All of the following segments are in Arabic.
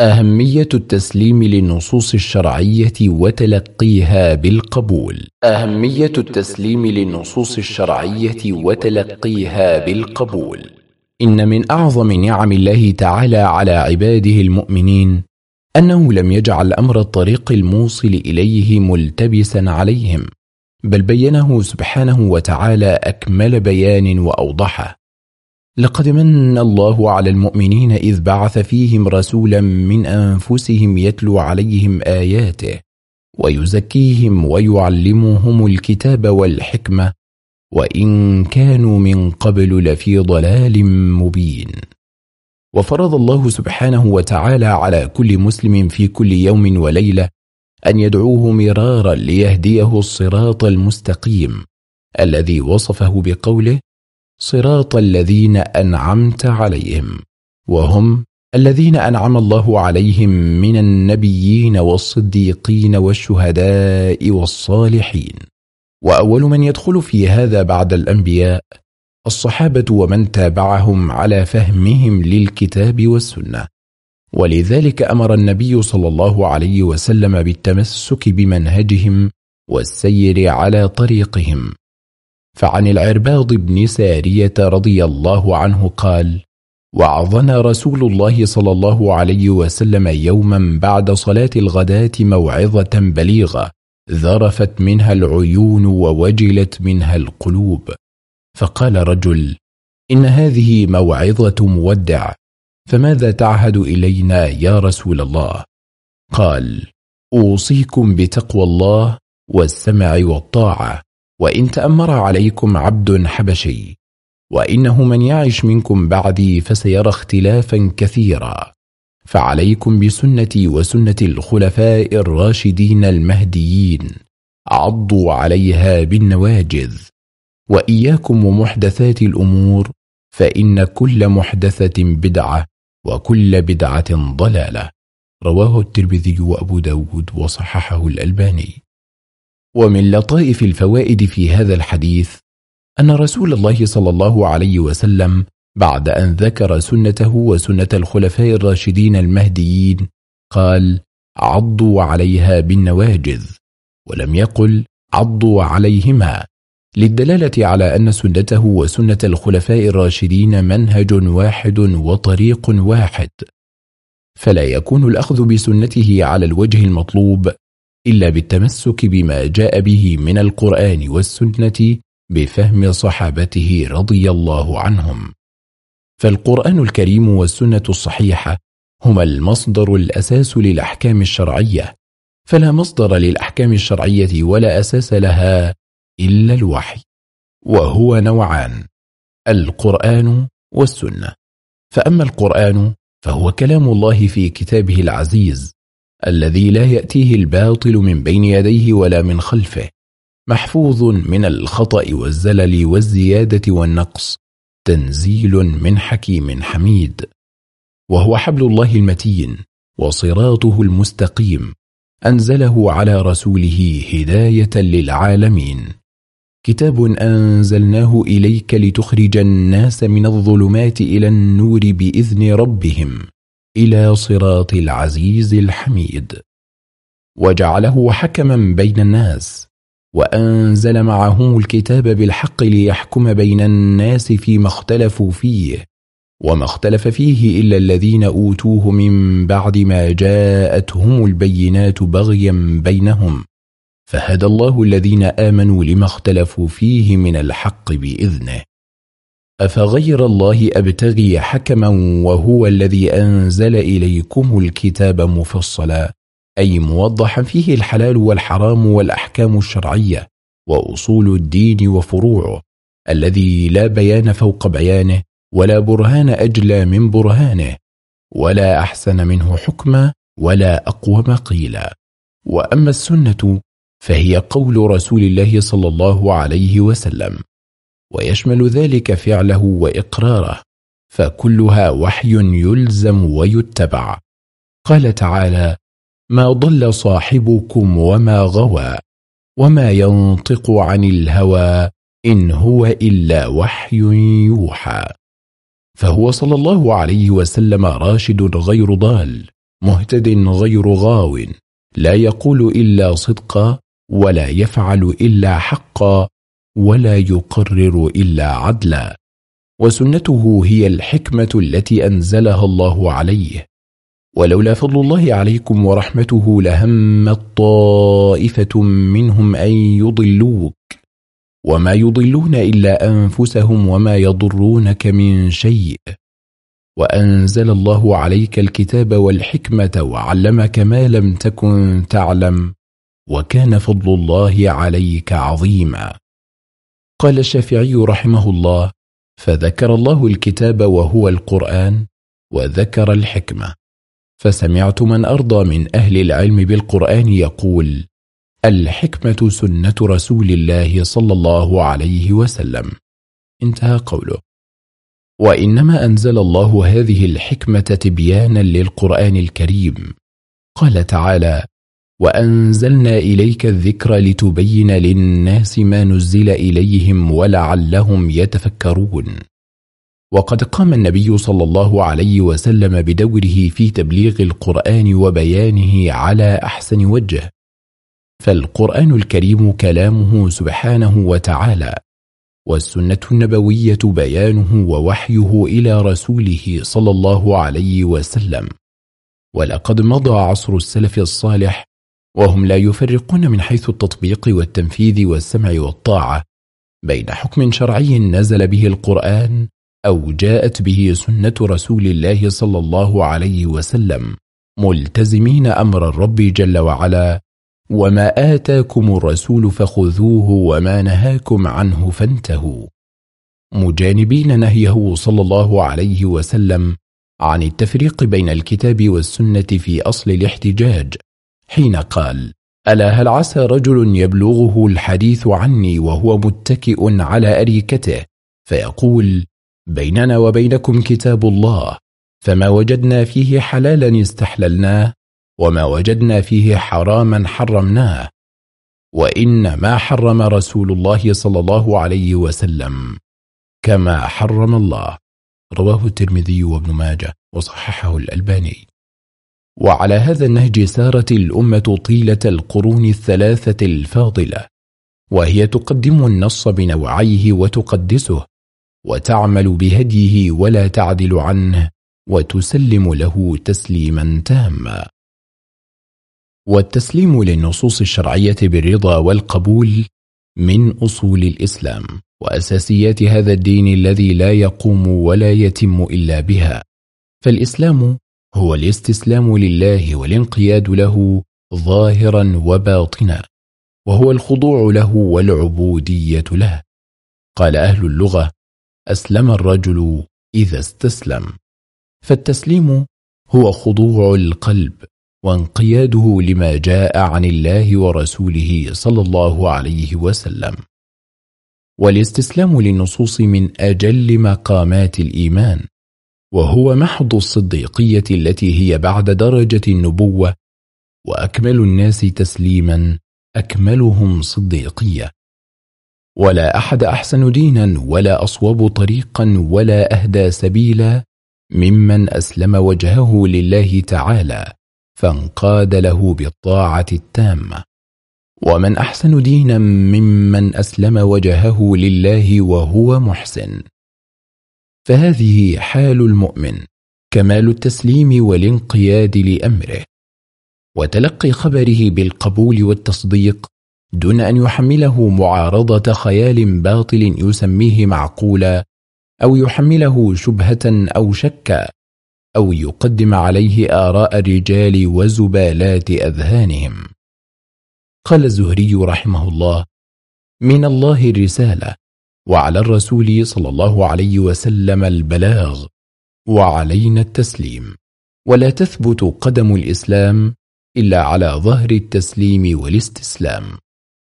أهمية التسليم للنصوص الشرعية وتلقيها بالقبول. أهمية التسليم للنصوص الشرعية وتلقيها بالقبول. إن من أعظم نعم الله تعالى على عباده المؤمنين أنه لم يجعل أمر الطريق الموصل إليه ملتبسا عليهم بل بينه سبحانه وتعالى أكمل بيان وأوضحه. لقد من الله على المؤمنين إذ بعث فيهم رسولا من أنفسهم يتلو عليهم آياته ويزكيهم ويعلمهم الكتاب والحكمة وإن كانوا من قبل لفي ضلال مبين. وفرض الله سبحانه وتعالى على كل مسلم في كل يوم وليلة أن يدعوه مرارا ليهديه الصراط المستقيم الذي وصفه بقوله صراط الذين أنعمت عليهم وهم الذين أنعم الله عليهم من النبيين والصديقين والشهداء والصالحين. وأول من يدخل في هذا بعد الأنبياء الصحابة ومن تابعهم على فهمهم للكتاب والسنة. ولذلك أمر النبي صلى الله عليه وسلم بالتمسك بمنهجهم والسير على طريقهم. فعن العرباض بن سارية رضي الله عنه قال وعظنا رسول الله صلى الله عليه وسلم يوما بعد صلاة الغداة موعظة بليغة ذرفت منها العيون ووجلت منها القلوب. فقال رجل إن هذه موعظة مودع فماذا تعهد إلينا يا رسول الله؟ قال أوصيكم بتقوى الله والسمع والطاعة. وإن تأمر عليكم عبد حبشي وإنه من يعش منكم بعدي فسيرى اختلافا كثيرا فعليكم بسنتي وسنة الخلفاء الراشدين المهديين عضوا عليها بالنواجذ وإياكم ومحدثات الأمور فإن كل محدثة بدعة وكل بدعة ضلالة رواه الترمذي وأبو داود وصححه الألباني. ومن لطائف الفوائد في هذا الحديث أن رسول الله صلى الله عليه وسلم بعد أن ذكر سنته وسنة الخلفاء الراشدين المهديين قال عضوا عليها بالنواجذ ولم يقل عضوا عليهما للدلالة على أن سنته وسنة الخلفاء الراشدين منهج واحد وطريق واحد. فلا يكون الأخذ بسنته على الوجه المطلوب إلا بالتمسك بما جاء به من القرآن والسنة بفهم صحابته رضي الله عنهم. فالقرآن الكريم والسنة الصحيحة هما المصدر الأساس للأحكام الشرعية فلا مصدر للأحكام الشرعية ولا أساس لها إلا الوحي وهو نوعان القرآن والسنة. فأما القرآن فهو كلام الله في كتابه العزيز الذي لا يأتيه الباطل من بين يديه ولا من خلفه محفوظ من الخطأ والزلل والزيادة والنقص تنزيل من حكيم حميد. وهو حبل الله المتين وصراطه المستقيم أنزله على رسوله هداية للعالمين. كتاب أنزلناه إليك لتخرج الناس من الظلمات إلى النور بإذن ربهم. إلى صراط العزيز الحميد. وجعله حكما بين الناس وأنزل معهم الكتاب بالحق ليحكم بين الناس فيما اختلفوا فيه وما اختلف فيه إلا الذين أوتوه من بعد ما جاءتهم البينات بغيا بينهم. فهدى الله الذين آمنوا لما اختلفوا فيه من الحق بإذنه. أفغير الله أبتغي حكما وهو الذي أنزل إليكم الكتاب مفصلا أي موضحا فيه الحلال والحرام والأحكام الشرعية وأصول الدين وفروعه الذي لا بيان فوق بيانه ولا برهان أجلى من برهانه ولا أحسن منه حكما ولا أقوم قيلا. وأما السنة فهي قول رسول الله صلى الله عليه وسلم. ويشمل ذلك فعله وإقراره فكلها وحي يلزم ويتبع. قال تعالى ما ضل صاحبكم وما غوى وما ينطق عن الهوى إن هو إلا وحي يوحى. فهو صلى الله عليه وسلم راشد غير ضال مهتد غير غاو لا يقول إلا صدقا ولا يفعل إلا حقا ولا يقرر إلا عدلا. وسنته هي الحكمة التي أنزلها الله عليه. ولولا فضل الله عليكم ورحمته لهمت طائفة منهم أن يضلوك. وما يضلون إلا أنفسهم وما يضرونك من شيء. وأنزل الله عليك الكتاب والحكمة وعلمك ما لم تكن تعلم. وكان فضل الله عليك عظيما. قال الشافعي رحمه الله فذكر الله الكتاب وهو القرآن وذكر الحكمة. فسمعت من أرضى من أهل العلم بالقرآن يقول الحكمة سنة رسول الله صلى الله عليه وسلم. انتهى قوله. وإنما أنزل الله هذه الحكمة تبيانا للقرآن الكريم. قال تعالى وأنزلنا إليك الذكر لتبين للناس ما نزل إليهم ولعلهم يتفكرون. وقد قام النبي صلى الله عليه وسلم بدوره في تبليغ القرآن وبيانه على أحسن وجه. فالقرآن الكريم كلامه سبحانه وتعالى والسنة النبوية بيانه ووحيه إلى رسوله صلى الله عليه وسلم. ولقد مضى عصر السلف الصالح وهم لا يفرقون من حيث التطبيق والتنفيذ والسمع والطاعة. بين حكم شرعي نزل به القرآن أو جاءت به سنة رسول الله صلى الله عليه وسلم ملتزمين أمر الرب جل وعلا وما آتاكم الرسول فخذوه وما نهاكم عنه فانتهوا. مجانبين نهيه صلى الله عليه وسلم عن التفريق بين الكتاب والسنة في أصل الاحتجاج حين قال ألا هل عسى رجل يبلغه الحديث عني وهو متكئ على أريكته؟ فيقول بيننا وبينكم كتاب الله فما وجدنا فيه حلالا استحللناه وما وجدنا فيه حراما حرمناه وإن ما حرم رسول الله صلى الله عليه وسلم كما حرم الله. رواه الترمذي وابن ماجه وصححه الألباني. وعلى هذا النهج سارت الأمة طيلة القرون الثلاثة الفاضلة وهي تقدم النص بنوعيه وتقدسه وتعمل بهديه ولا تعدل عنه وتسلم له تسليما تاما. والتسليم للنصوص الشرعية بالرضا والقبول من أصول الإسلام وأساسيات هذا الدين الذي لا يقوم ولا يتم إلا بها فالإسلام هو الاستسلام لله والانقياد له ظاهرا وباطنا وهو الخضوع له والعبودية له. قال أهل اللغة أسلم الرجل إذا استسلم. فالتسليم هو خضوع القلب وانقياده لما جاء عن الله ورسوله صلى الله عليه وسلم. والاستسلام للنصوص من أجل مقامات الإيمان وهو محض الصديقية التي هي بعد درجة النبوة وأكمل الناس تسليما أكملهم صديقية. ولا أحد أحسن دينا ولا أصوب طريقا ولا أهدى سبيلا ممن أسلم وجهه لله تعالى فانقاد له بالطاعة التامة. ومن أحسن دينا ممن أسلم وجهه لله وهو محسن. فهذه حال المؤمن كمال التسليم والانقياد لأمره. وتلقي خبره بالقبول والتصديق دون أن يحمله معارضة خيال باطل يسميه معقولا أو يحمله شبهة أو شكا أو يقدم عليه آراء الرجال وزبالات أذهانهم. قال الزهري رحمه الله من الله الرسالة وعلى الرسول صلى الله عليه وسلم البلاغ وعلينا التسليم. ولا تثبت قدم الإسلام إلا على ظهر التسليم والاستسلام.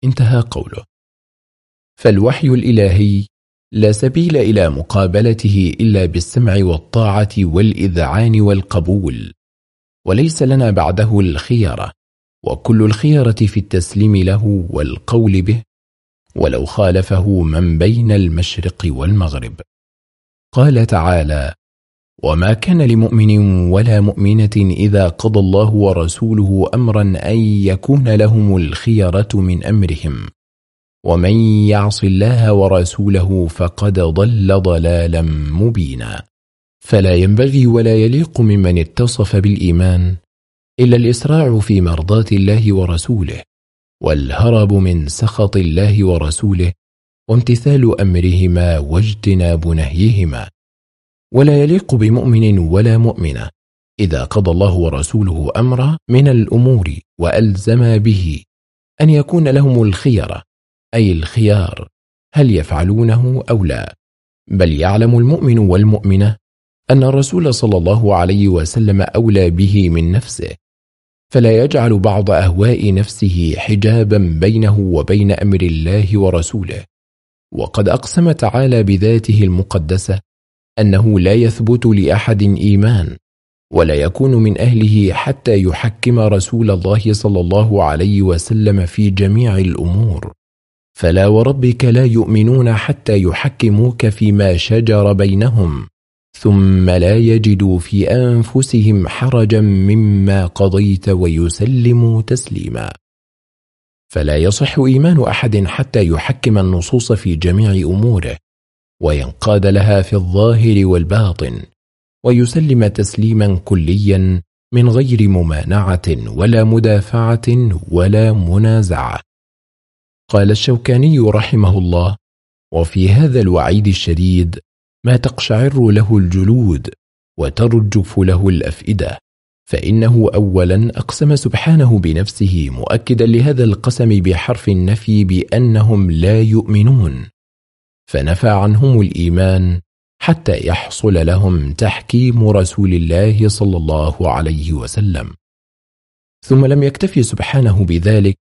انتهى قوله. فالوحي الإلهي لا سبيل إلى مقابلته إلا بالسمع والطاعة والإذعان والقبول. وليس لنا بعده الخيرة وكل الخيرة في التسليم له والقول به ولو خالفه من بين المشرق والمغرب. قال تعالى وما كان لمؤمن ولا مؤمنة إذا قضى الله ورسوله أمرا أن يكون لهم الخيرة من أمرهم. ومن يعص الله ورسوله فقد ضل ضلالا مبينا. فلا ينبغي ولا يليق ممن اتصف بالإيمان إلا الإسراع في مرضاة الله ورسوله. والهرب من سخط الله ورسوله وامتثال أمرهما واجتناب نهيهما. ولا يليق بمؤمن ولا مؤمنة. إذا قضى الله ورسوله أمرا من الأمور وألزم به أن يكون لهم الخيرة أي الخيار هل يفعلونه أو لا. بل يعلم المؤمن والمؤمنة أن الرسول صلى الله عليه وسلم أولى به من نفسه. فلا يجعل بعض أهواء نفسه حجابا بينه وبين أمر الله ورسوله. وقد أقسم تعالى بذاته المقدسة أنه لا يثبت لأحد إيمان ولا يكون من أهله حتى يحكم رسول الله صلى الله عليه وسلم في جميع الأمور. فلا وربك لا يؤمنون حتى يحكموك فيما شجر بينهم. ثم لا يجدوا في أنفسهم حرجا مما قضيت ويسلموا تسليما. فلا يصح إيمان أحد حتى يحكم النصوص في جميع أموره وينقاد لها في الظاهر والباطن ويسلم تسليما كليا من غير ممانعة ولا مدافعة ولا منازعة. قال الشوكاني رحمه الله وفي هذا الوعيد الشديد ما تقشعر له الجلود وترجف له الأفئدة فإنه أولا أقسم سبحانه بنفسه مؤكدا لهذا القسم بحرف النفي بأنهم لا يؤمنون فنفى عنهم الإيمان حتى يحصل لهم تحكيم رسول الله صلى الله عليه وسلم. ثم لم يكتفي سبحانه بذلك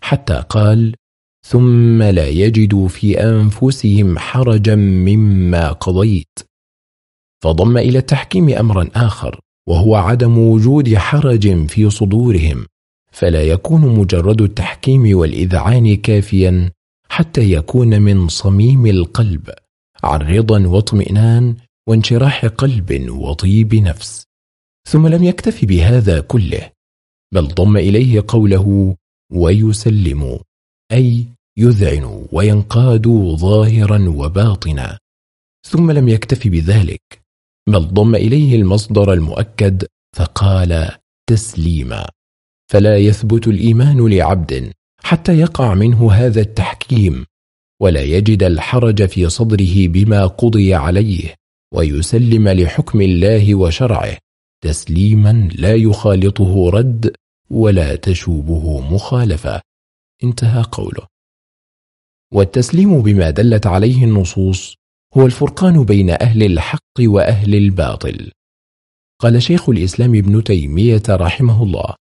حتى قال ثم لا يجدوا في أنفسهم حرجا مما قضيت. فضم إلى التحكيم أمرا آخر وهو عدم وجود حرج في صدورهم فلا يكون مجرد التحكيم والإذعان كافيا حتى يكون من صميم القلب عن رضا واطمئنان وانشراح قلب وطيب نفس. ثم لم يكتف بهذا كله بل ضم إليه قوله ويسلموا أي يذعنوا وينقادوا ظاهرا وباطنا ثم لم يكتف بذلك بل ضم إليه المصدر المؤكد فقال تسليما. فلا يثبت الإيمان لعبد حتى يقع منه هذا التحكيم ولا يجد الحرج في صدره بما قضي عليه ويسلم لحكم الله وشرعه تسليما لا يخالطه رد ولا تشوبه مخالفة. انتهى قوله. والتسليم بما دلت عليه النصوص هو الفرقان بين أهل الحق وأهل الباطل. قال شيخ الإسلام ابن تيمية رحمه الله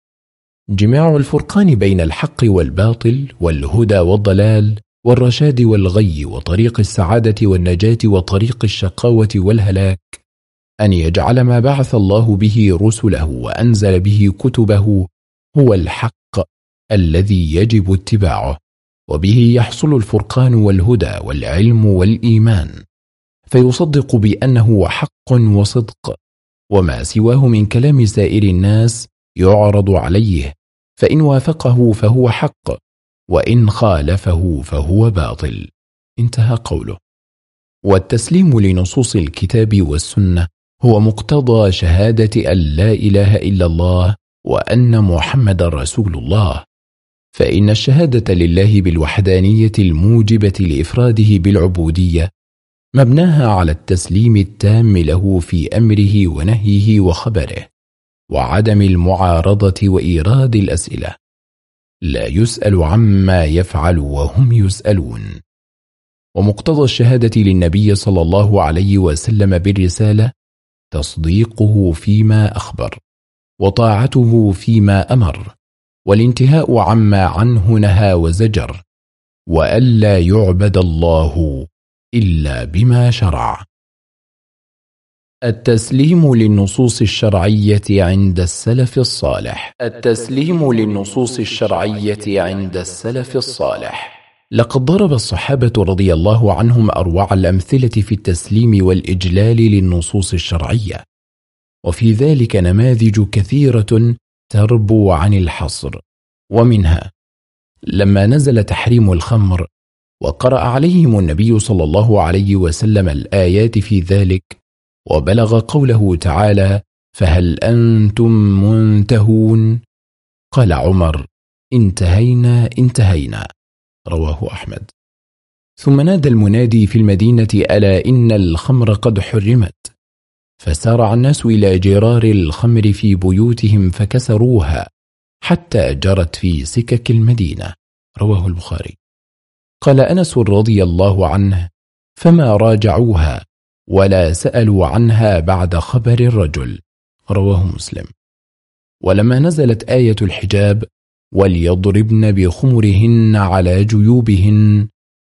جماع الفرقان بين الحق والباطل والهدى والضلال والرشاد والغي وطريق السعادة والنجاة وطريق الشقاوة والهلاك أن يجعل ما بعث الله به رسله وأنزل به كتبه هو الحق. الذي يجب اتباعه وبه يحصل الفرقان والهدى والعلم والإيمان. فيصدق بأنه حق وصدق وما سواه من كلام سائر الناس يعرض عليه فإن وافقه فهو حق وإن خالفه فهو باطل. انتهى قوله. والتسليم لنصوص الكتاب والسنة هو مقتضى شهادة أن لا إله إلا الله وأن محمد رسول الله. فإن الشهادة لله بالوحدانية الموجبة لإفراده بالعبودية مبناها على التسليم التام له في أمره ونهيه وخبره وعدم المعارضة وإيراد الأسئلة. لا يسأل عما يفعل وهم يسألون. ومقتضى الشهادة للنبي صلى الله عليه وسلم بالرسالة تصديقه فيما أخبر وطاعته فيما أمر. والانتهاء عما عنه نهى وزجر وألا يعبد الله إلا بما شرع. التسليم للنصوص الشرعية عند السلف الصالح. التسليم للنصوص الشرعية عند السلف الصالح. لقد ضرب الصحابة رضي الله عنهم أروع الأمثلة في التسليم والإجلال للنصوص الشرعية. وفي ذلك نماذج كثيرة تربو عن الحصر. ومنها لما نزل تحريم الخمر وقرأ عليهم النبي صلى الله عليه وسلم الآيات في ذلك وبلغ قوله تعالى فهل أنتم منتهون؟ قال عمر انتهينا انتهينا. رواه أحمد. ثم نادى المنادي في المدينة ألا إن الخمر قد حرمت؟ فسارع الناس إلى جرار الخمر في بيوتهم فكسروها حتى جرت في سكك المدينة. رواه البخاري. قال أنس رضي الله عنه فما راجعوها ولا سألوا عنها بعد خبر الرجل. رواه مسلم. ولما نزلت آية الحجاب وليضربن بخمرهن على جيوبهن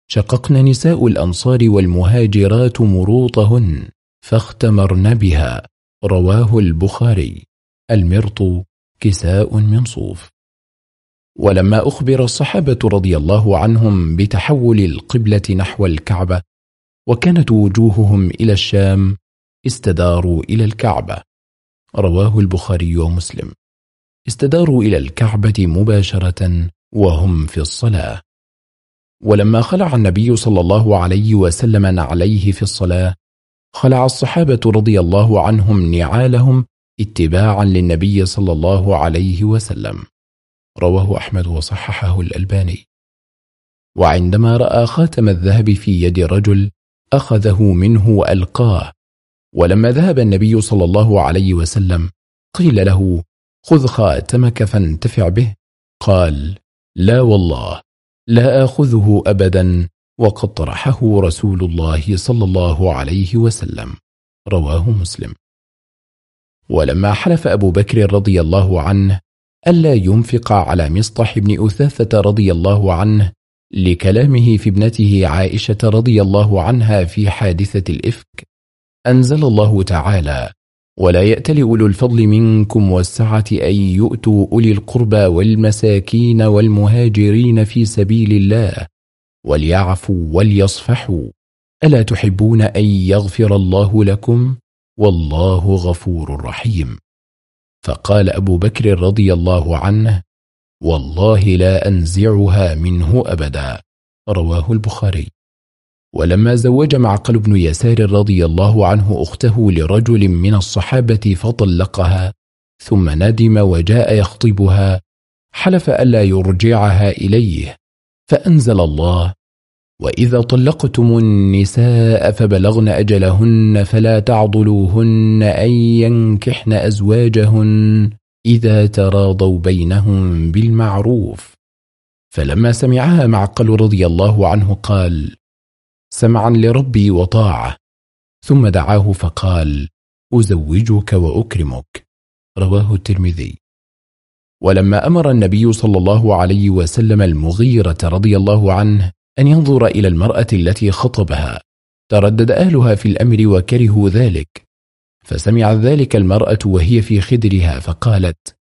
شققن نساء الأنصار والمهاجرات مروطهن. فاختمرن بها. رواه البخاري. المرط كساء من صوف. ولما أخبر الصحابة رضي الله عنهم بتحول القبلة نحو الكعبة وكانت وجوههم إلى الشام استداروا إلى الكعبة. رواه البخاري ومسلم. استداروا إلى الكعبة مباشرة وهم في الصلاة. ولما خلع النبي صلى الله عليه وسلم نعليه في الصلاة خلع الصحابة رضي الله عنهم نعالهم اتباعا للنبي صلى الله عليه وسلم. رواه أحمد وصححه الألباني. وعندما رأى خاتم الذهب في يد رجل أخذه منه وألقاه. ولما ذهب النبي صلى الله عليه وسلم قيل له خذ خاتمك فانتفع به. قال لا والله لا آخذه أبدا. وقد طرحه رسول الله صلى الله عليه وسلم. رواه مسلم. ولما حلف أبو بكر رضي الله عنه ألا ينفق على مصطح بن أثاثة رضي الله عنه لكلامه في ابنته عائشة رضي الله عنها في حادثة الإفك أنزل الله تعالى ولا يأتل أولو الفضل منكم والسعة أن يؤتوا أولي القربى والمساكين والمهاجرين في سبيل الله وليعفوا وليصفحوا. ألا تحبون أن يغفر الله لكم؟ والله غفور رحيم. فقال أبو بكر رضي الله عنه والله لا أنزعها منه أبدا. رواه البخاري. ولما زوج معقل بن يسار رضي الله عنه أخته لرجل من الصحابة فطلقها ثم ندم وجاء يخطبها حلف ألا يرجعها إليه فأنزل الله وإذا طلقتم النساء فبلغن أجلهن فلا تعضلوهن أن ينكحن أزواجهن إذا تراضوا بينهم بالمعروف. فلما سمعها معقل رضي الله عنه قال سمعا لربي وطاعة. ثم دعاه فقال أزوجك وأكرمك. رواه الترمذي. ولما أمر النبي صلى الله عليه وسلم المغيرة رضي الله عنه أن ينظر إلى المرأة التي خطبها. تردد أهلها في الأمر وكرهوا ذلك. فسمعت ذلك المرأة وهي في خدرها فقالت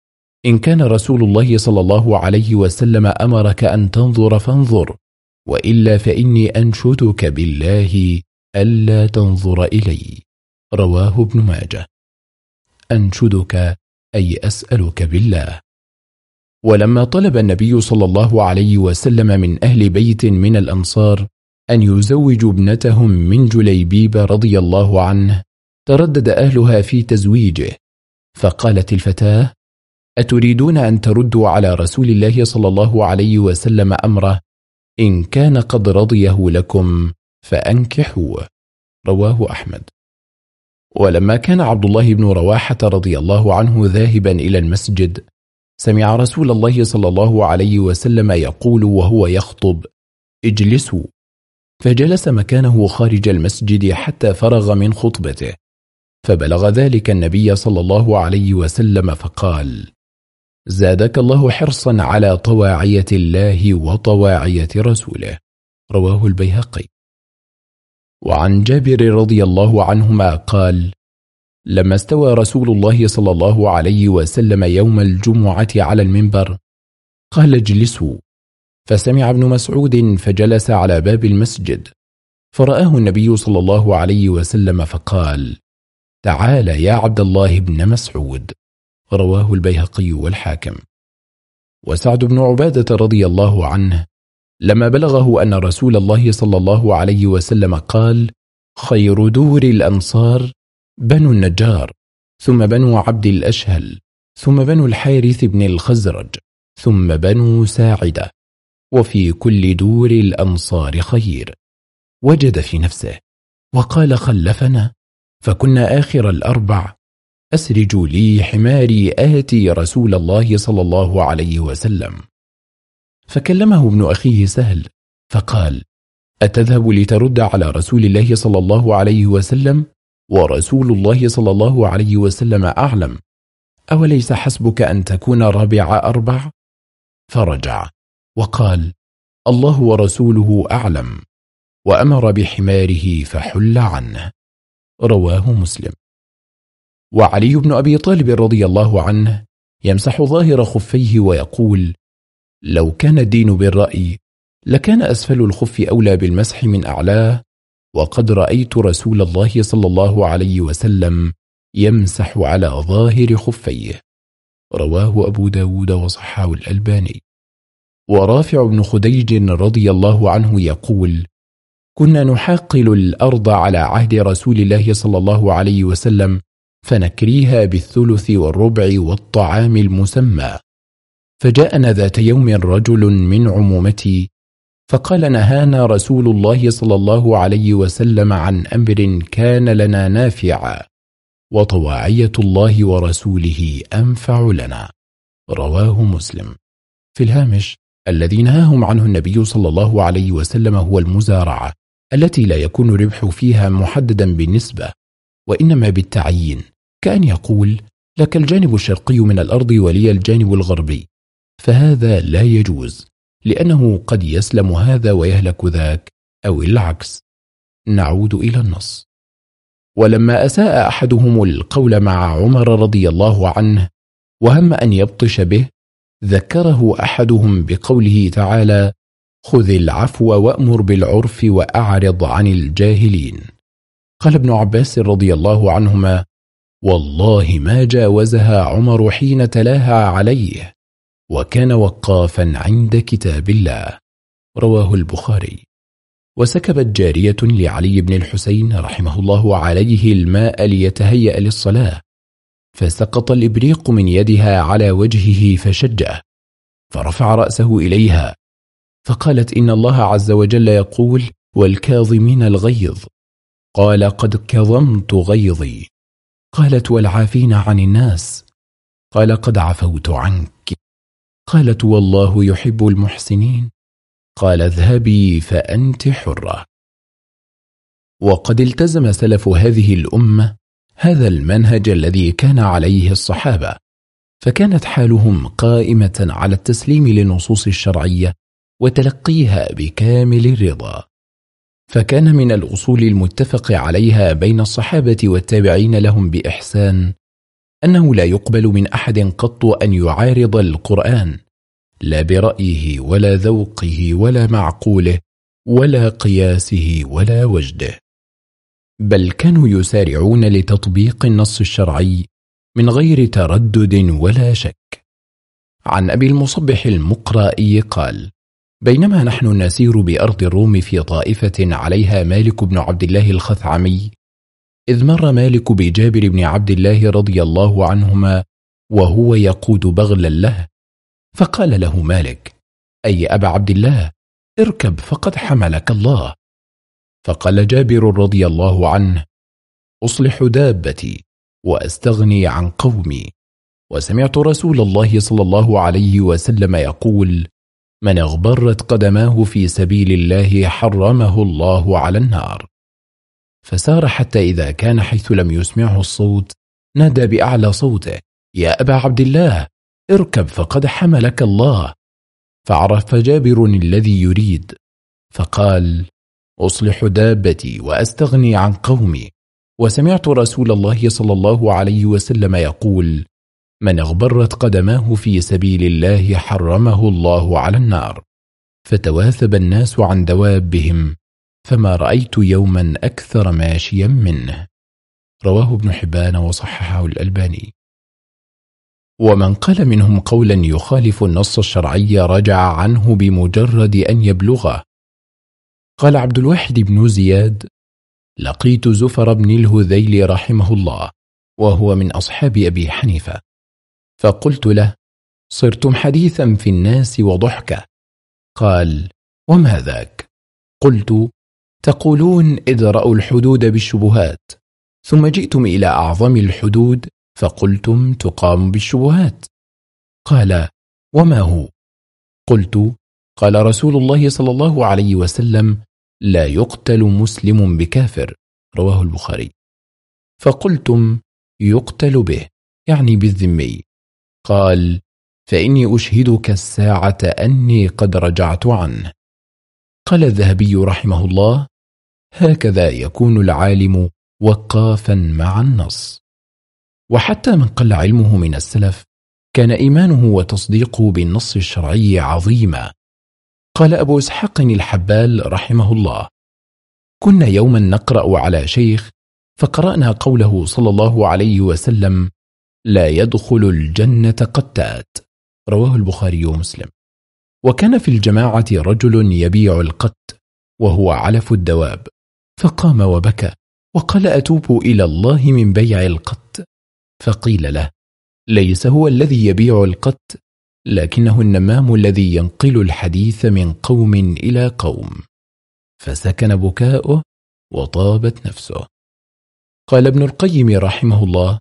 إن كان رسول الله صلى الله عليه وسلم أمرك أن تنظر فانظر وإلا فإني أنشدك بالله ألا تنظر إلي. رواه ابن ماجه. أنشدك أي أسألك بالله. ولما طلب النبي صلى الله عليه وسلم من أهل بيت من الأنصار أن يزوجوا ابنتهم من جليبيب رضي الله عنه تردد أهلها في تزويجه. فقالت الفتاة أتريدون أن تردوا على رسول الله صلى الله عليه وسلم أمره؟ إن كان قد رضيه لكم فأنكحوه. رواه أحمد. ولما كان عبد الله بن رواحة رضي الله عنه ذاهبا إلى المسجد سمع رسول الله صلى الله عليه وسلم يقول وهو يخطب اجلسوا. فجلس مكانه خارج المسجد حتى فرغ من خطبته فبلغ ذلك النبي صلى الله عليه وسلم فقال زادك الله حرصا على طواعية الله وطواعية رسوله. رواه البيهقي. وعن جابر رضي الله عنهما قال لما استوى رسول الله صلى الله عليه وسلم يوم الجمعة على المنبر قال اجلسوا. فسمع ابن مسعود فجلس على باب المسجد. فرآه النبي صلى الله عليه وسلم فقال تعال يا عبد الله بن مسعود. رواه البيهقي والحاكم. وسعد بن عبادة رضي الله عنه لما بلغه أن رسول الله صلى الله عليه وسلم قال خير دور الأنصار بنو النجار ثم بنو عبد الأشهل ثم بنو الحارث بن الخزرج ثم بنو ساعدة وفي كل دور الأنصار خير. وجد في نفسه وقال خلفنا فكنا آخر الأربع أسرج لي حماري آتي رسول الله صلى الله عليه وسلم. فكلمه ابن أخيه سهل فقال أتذهب لترد على رسول الله صلى الله عليه وسلم؟ ورسول الله صلى الله عليه وسلم أعلم. أوليس حسبك أن تكون رابع أربع؟ فرجع وقال الله ورسوله أعلم وأمر بحماره فحل عنه. رواه مسلم. وعلي بن أبي طالب رضي الله عنه يمسح ظاهر خفيه ويقول لو كان الدين بالرأي لكان أسفل الخف أولى بالمسح من أعلاه وقد رأيت رسول الله صلى الله عليه وسلم يمسح على ظاهر خفيه. رواه أبو داود وصحاه الألباني. ورافع بن خديج رضي الله عنه يقول كنا نحاقل الأرض على عهد رسول الله صلى الله عليه وسلم فنكريها بالثلث والربع والطعام المسمى. فجاءنا ذات يوم رجل من عمومتي فقال نهانا رسول الله صلى الله عليه وسلم عن أمر كان لنا نافعا وطواعية الله ورسوله أنفع لنا. رواه مسلم. في الهامش الذي نهاهم عنه النبي صلى الله عليه وسلم هو المزارعة التي لا يكون الربح فيها محددا بالنسبة وإنما بالتعيين. كأن يقول لك الجانب الشرقي من الأرض ولي الجانب الغربي. فهذا لا يجوز. لأنه قد يسلم هذا ويهلك ذاك أو العكس. نعود إلى النص. ولما أساء أحدهم القول مع عمر رضي الله عنه وهم أن يبطش به ذكره أحدهم بقوله تعالى خذ العفو وأمر بالعرف وأعرض عن الجاهلين. قال ابن عباس رضي الله عنهما والله ما جاوزها عمر حين تلاها عليه. وكان وقافا عند كتاب الله. رواه البخاري. وسكبت جارية لعلي بن الحسين رحمه الله عليه الماء ليتهيأ للصلاة. فسقط الإبريق من يدها على وجهه فشجه. فرفع رأسه إليها. فقالت إن الله عز وجل يقول والكاظمين الغيظ. قال قد كظمت غيظي. قالت والعافين عن الناس. قال قد عفوت عنك. قالت والله يحب المحسنين. قال اذهبي فأنت حرة. وقد التزم سلف هذه الأمة هذا المنهج الذي كان عليه الصحابة فكانت حالهم قائمة على التسليم للنصوص الشرعية وتلقيها بكامل الرضا. فكان من الأصول المتفق عليها بين الصحابة والتابعين لهم بإحسان أنه لا يقبل من أحد قط أن يعارض القرآن لا برأيه ولا ذوقه ولا معقوله ولا قياسه ولا وجده. بل كانوا يسارعون لتطبيق النص الشرعي من غير تردد ولا شك. عن أبي المصبح المقرائي قال بينما نحن نسير بأرض الروم في طائفة عليها مالك بن عبد الله الخثعمي إذ مر مالك بجابر بن عبد الله رضي الله عنهما وهو يقود بغلا له فقال له مالك أي أبا عبد الله اركب فقد حملك الله. فقال جابر رضي الله عنه أصلح دابتي وأستغني عن قومي. وسمعت رسول الله صلى الله عليه وسلم يقول من اغبرت قدماه في سبيل الله حرمه الله على النار. فسار حتى إذا كان حيث لم يسمعه الصوت نادى بأعلى صوته يا أبا عبد الله اركب فقد حملك الله. فعرف جابر الذي يريد فقال أصلح دابتي وأستغني عن قومي. وسمعت رسول الله صلى الله عليه وسلم يقول من اغبرت قدماه في سبيل الله حرمه الله على النار. فتواثب الناس عن دوابهم فما رأيت يوما أكثر ماشيا منه. رواه ابن حبان وصححه الألباني. ومن قال منهم قولا يخالف النص الشرعي رجع عنه بمجرد أن يبلغه. قال عبد الواحد بن زياد لقيت زفر بن الهذيل رحمه الله وهو من أصحاب أبي حنيفة. فقلت له صرتم حديثا في الناس وضحكة. قال وما ذاك؟ قلت تقولون إذ رأوا الحدود بالشبهات. ثم جئتم إلى أعظم الحدود فقلتم تقام بالشبهات. قال وما هو؟ قلت قال رسول الله صلى الله عليه وسلم لا يقتل مسلم بكافر. رواه البخاري. فقلتم يقتل به يعني بالذمي. قال فإني أشهدك الساعة أني قد رجعت عنه. قال الذهبي رحمه الله هكذا يكون العالم وقافا مع النص. وحتى من قل علمه من السلف كان إيمانه وتصديقه بالنص الشرعي عظيما. قال أبو إسحاق الحبال رحمه الله كنا يوما نقرأ على شيخ فقرأنا قوله صلى الله عليه وسلم لا يدخل الجنة قتات. رواه البخاري ومسلم. وكان في الجماعة رجل يبيع القت وهو علف الدواب فقام وبكى وقال أتوب إلى الله من بيع القت فقيل له ليس هو الذي يبيع القت لكنه النمام الذي ينقل الحديث من قوم إلى قوم. فسكن بكاؤه وطابت نفسه. قال ابن القيم رحمه الله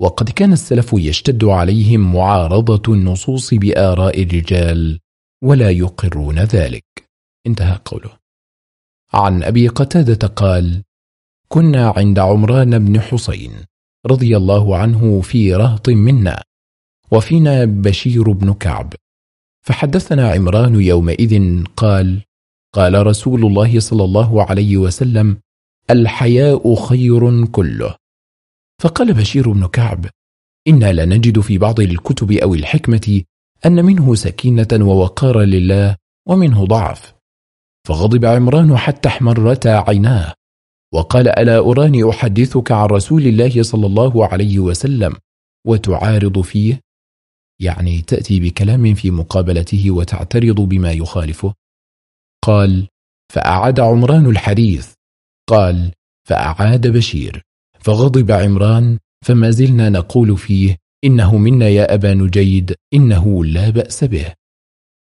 وقد كان السلف يشتد عليهم معارضة النصوص بآراء الرجال ولا يقرون ذلك. انتهى قوله. عن أبي قتادة قال كنا عند عمران بن حسين رضي الله عنه في رهط منا وفينا بشير بن كعب. فحدثنا عمران يومئذ قال قال رسول الله صلى الله عليه وسلم الحياء خير كله. فقال بشير بن كعب إنا لنجد في بعض الكتب أو الحكمة أن منه سكينة ووقار لله ومنه ضعف. فغضب عمران حتى احمرتا عيناه. وقال ألا أراني أحدثك عن رسول الله صلى الله عليه وسلم وتعارض فيه؟ يعني تأتي بكلام في مقابلته وتعترض بما يخالفه. قال فأعاد عمران الحديث. قال فأعاد بشير. فغضب عمران فما زلنا نقول فيه إنه منا يا أبا نجيد إنه لا بأس به.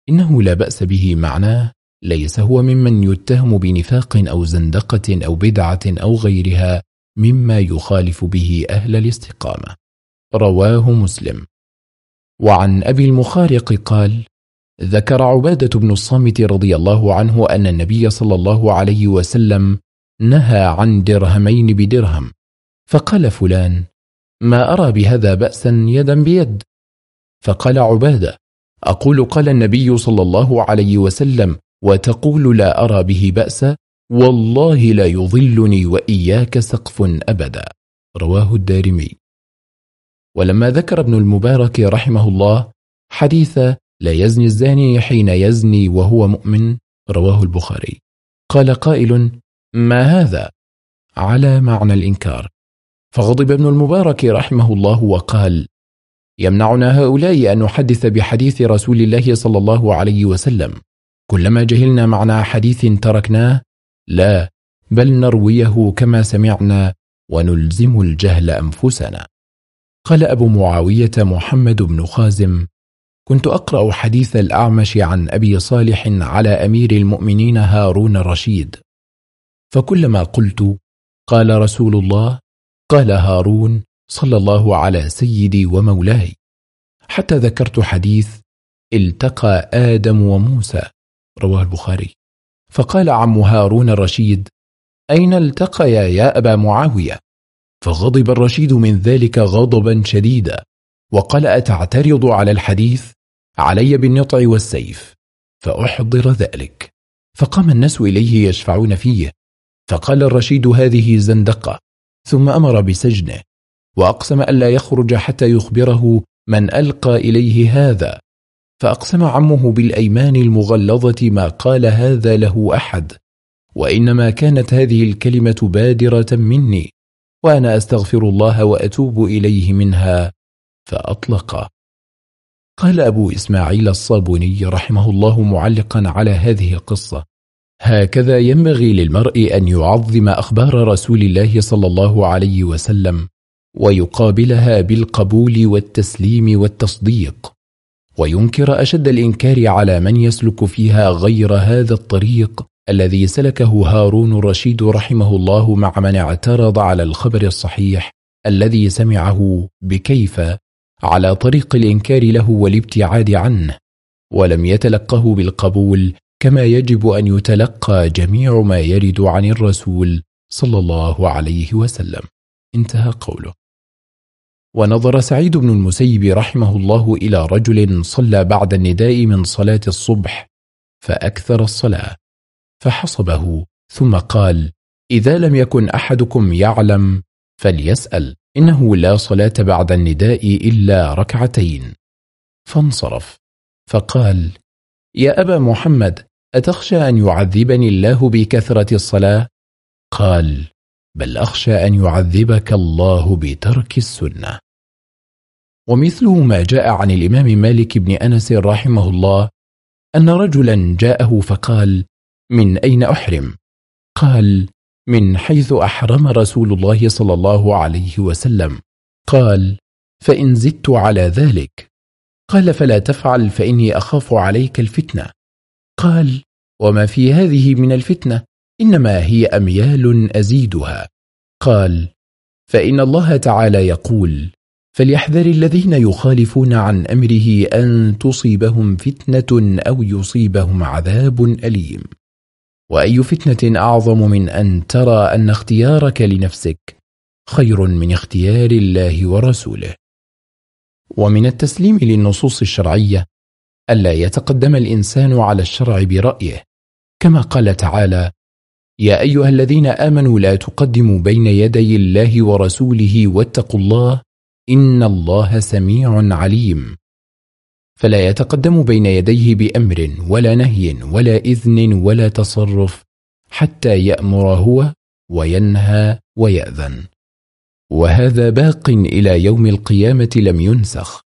إنه لا بأس به معناه ليس هو ممن يتهم بنفاق أو زندقة أو بدعة أو غيرها مما يخالف به أهل الاستقامة. رواه مسلم. وعن أبي المخارق قال ذكر عبادة بن الصامت رضي الله عنه أن النبي صلى الله عليه وسلم نهى عن درهمين بدرهم فقال فلان ما أرى بهذا بأسا يدا بيد. فقال عبادة أقول قال النبي صلى الله عليه وسلم وتقول لا أرى به بأسا والله لا يظلني وإياك سقف أبدا. رواه الدارمي. ولما ذكر ابن المبارك رحمه الله حديث لا يزني الزاني حين يزني وهو مؤمن رواه البخاري. قال قائل ما هذا؟ على معنى الإنكار. فغضب ابن المبارك رحمه الله وقال يمنعنا هؤلاء أن نحدث بحديث رسول الله صلى الله عليه وسلم. كلما جهلنا معنى حديث تركناه لا بل نرويه كما سمعنا ونلزم الجهل أنفسنا. قال أبو معاوية محمد بن خازم كنت أقرأ حديث الأعمش عن أبي صالح على أمير المؤمنين هارون الرشيد. فكلما قلت قال رسول الله قال هارون صلى الله على سيدي ومولاي. حتى ذكرت حديث التقى آدم وموسى رواه البخاري. فقال عم هارون الرشيد أين التقيا يا أبا معاوية؟ فغضب الرشيد من ذلك غضبا شديدا وقال أتعترض على الحديث؟ علي بالنطع والسيف فأحضر ذلك. فقام الناس إليه يشفعون فيه. فقال الرشيد هذه زندقة. ثم أمر بسجنه وأقسم ألا يخرج حتى يخبره من ألقى إليه هذا. فأقسم عمه بالأيمان المغلظة ما قال هذا له أحد وإنما كانت هذه الكلمة بادرة مني وأنا أستغفر الله وأتوب إليه منها فأطلق. قال أبو إسماعيل الصابوني رحمه الله معلقا على هذه القصة. هكذا ينبغي للمرء أن يعظم أخبار رسول الله صلى الله عليه وسلم ويقابلها بالقبول والتسليم والتصديق. وينكر أشد الإنكار على من يسلك فيها غير هذا الطريق الذي سلكه هارون الرشيد رحمه الله مع من اعترض على الخبر الصحيح الذي سمعه بكيف على طريق الإنكار له والابتعاد عنه ولم يتلقه بالقبول كما يجب أن يتلقى جميع ما يرد عن الرسول صلى الله عليه وسلم. انتهى قوله. ونظر سعيد بن المسيب رحمه الله إلى رجل صلى بعد النداء من صلاة الصبح فأكثر الصلاة فحصبه ثم قال إذا لم يكن أحدكم يعلم فليسأل إنه لا صلاة بعد النداء إلا ركعتين. فانصرف فقال يا أبا محمد أتخشى أن يعذبني الله بكثرة الصلاة؟ قال بل أخشى أن يعذبك الله بترك السنة ومثله ما جاء عن الإمام مالك بن أنس رحمه الله أن رجلا جاءه فقال من أين أحرم؟ قال من حيث أحرم رسول الله صلى الله عليه وسلم قال فإن زدت على ذلك قال فلا تفعل فإني أخاف عليك الفتنة قال وما في هذه من الفتنة إنما هي أميال أزيدها. قال فإن الله تعالى يقول فليحذر الذين يخالفون عن أمره أن تصيبهم فتنة أو يصيبهم عذاب أليم. وأي فتنة أعظم من أن ترى أن اختيارك لنفسك خير من اختيار الله ورسوله. ومن التسليم للنصوص الشرعية ألا يتقدم الإنسان على الشرع برأيه. كما قال تعالى يا أيها الذين آمنوا لا تقدموا بين يدي الله ورسوله واتقوا الله إن الله سميع عليم فلا يتقدم بين يديه بأمر ولا نهي ولا إذن ولا تصرف حتى يأمر هو وينهى ويأذن. وهذا باق إلى يوم القيامة لم ينسخ.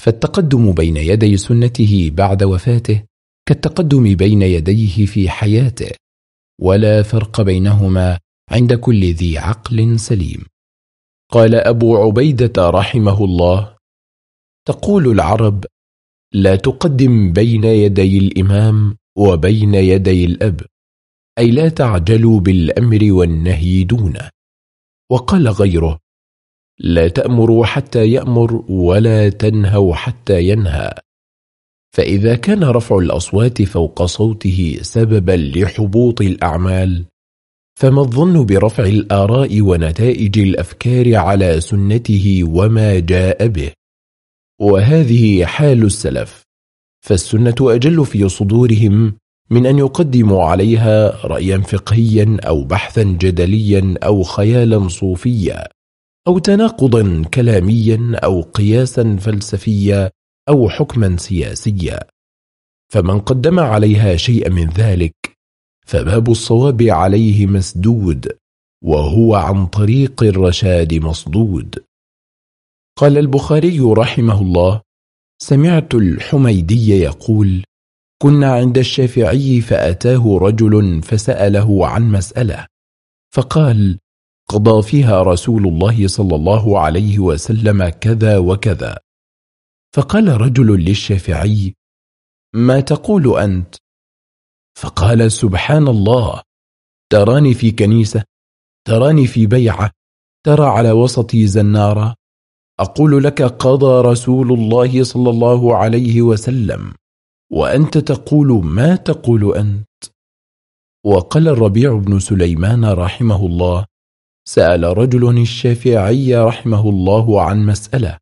فالتقدم بين يدي سنته بعد وفاته كالتقدم بين يديه في حياته ولا فرق بينهما عند كل ذي عقل سليم. قال أبو عبيدة رحمه الله تقول العرب لا تقدم بين يدي الإمام وبين يدي الأب أي لا تعجلوا بالأمر والنهي دونه. وقال غيره لا تأمروا حتى يأمر ولا تنهوا حتى ينهى. فإذا كان رفع الأصوات فوق صوته سببا لحبوط الأعمال فما الظن برفع الآراء ونتائج الأفكار على سنته وما جاء به؟ وهذه حال السلف. فالسنة أجل في صدورهم من أن يقدموا عليها رأيا فقهيا أو بحثا جدليا أو خيالا صوفيا. أو تناقضا كلاميا أو قياسا فلسفيا أو حكما سياسيا. فمن قدم عليها شيئا من ذلك فباب الصواب عليه مسدود وهو عن طريق الرشاد مصدود. قال البخاري رحمه الله سمعت الحميدي يقول كنا عند الشافعي فأتاه رجل فسأله عن مسألة فقال قضى فيها رسول الله صلى الله عليه وسلم كذا وكذا فقال رجل للشافعي ما تقول أنت؟ فقال سبحان الله تراني في كنيسة تراني في بيعة ترى على وسطي زنارة أقول لك قضى رسول الله صلى الله عليه وسلم وأنت تقول ما تقول أنت وقال الربيع بن سليمان رحمه الله سأل رجل الشافعي رحمه الله عن مسألة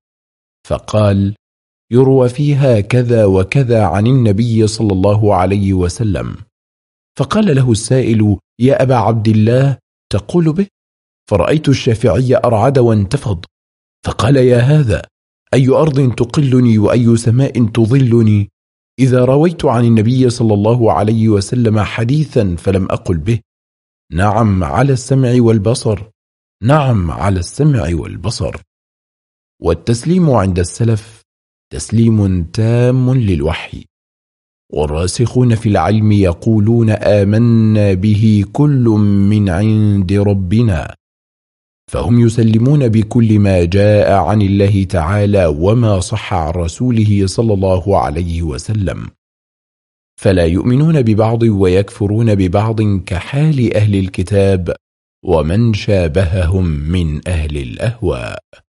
فقال يروى فيها كذا وكذا عن النبي صلى الله عليه وسلم. فقال له السائل يا أبا عبد الله تقول به؟ فرأيت الشافعي أرعد وانتفض فقال يا هذا أي أرض تقلني وأي سماء تظلني؟ إذا رويت عن النبي صلى الله عليه وسلم حديثا فلم أقل به. نعم على السمع والبصر. نعم على السمع والبصر. والتسليم عند السلف تسليم تام للوحي. والراسخون في العلم يقولون آمنا به كل من عند ربنا. فهم يسلمون بكل ما جاء عن الله تعالى وما صح عن رسوله صلى الله عليه وسلم. فلا يؤمنون ببعض ويكفرون ببعض كحال أهل الكتاب. ومن شابههم من أهل الأهواء.